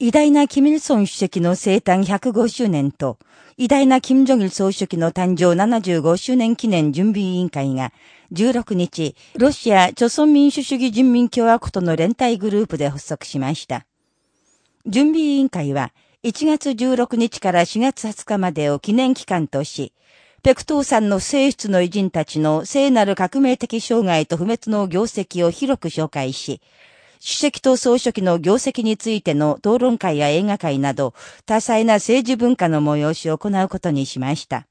偉大なキミルソン主席の生誕105周年と、偉大なキム・ジョギル総書記の誕生75周年記念準備委員会が、16日、ロシア、朝鮮民主主義人民共和国との連帯グループで発足しました。準備委員会は、1月16日から4月20日までを記念期間とし、ペクトーさんの聖出の偉人たちの聖なる革命的障害と不滅の業績を広く紹介し、主席と総書記の業績についての討論会や映画会など、多彩な政治文化の催しを行うことにしました。